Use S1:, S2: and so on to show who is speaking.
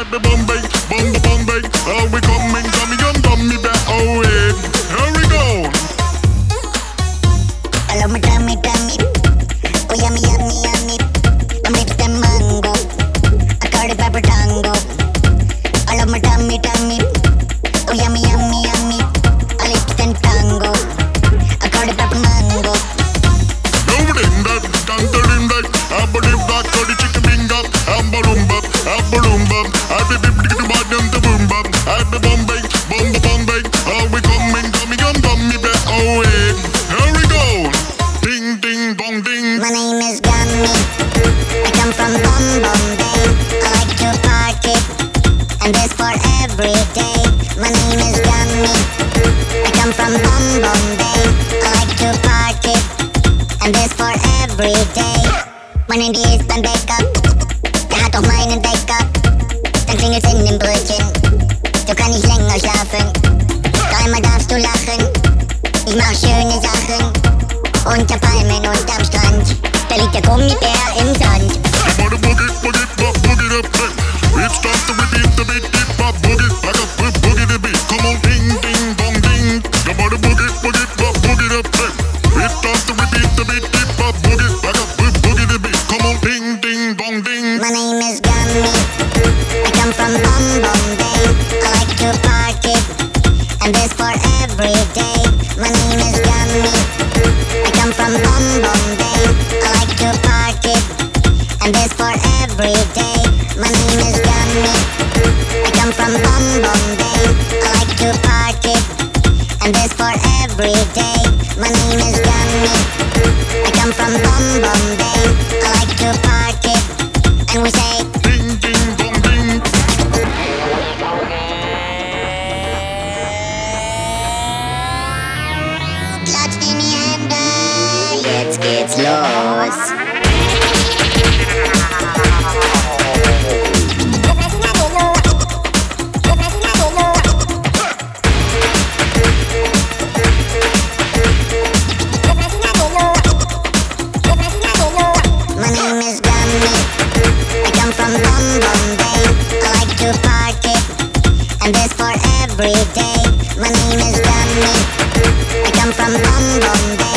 S1: Bombay, the Bombay, Bombay, Bombay. Oh, we go Mein Handy ist beim Bäcker, der hat auch meinen Bäcker. Dann klingelt's in dem Brötchen, so kann ich länger schlafen. Dreimal darfst du lachen, ich mach schöne Sachen. Unter Palmen und am Strand, da liegt der Gummibär im Sand. Boogie, boogie, boogie, boogie, boogie, boogie, boogie, boogie, boogie, boogie, boogie, boogie, boogie, boogie, this for every day. My name is Gummy. I come from Bum Bum Bay. I like to party, and this for every day. My name is Gummy. I come from Bum Bum Bay. I like to party, and this for every day. Klatscht in die Hände, jetzt geht's los. My name is. I come from Bum I like to and this for every day. My name is From Bum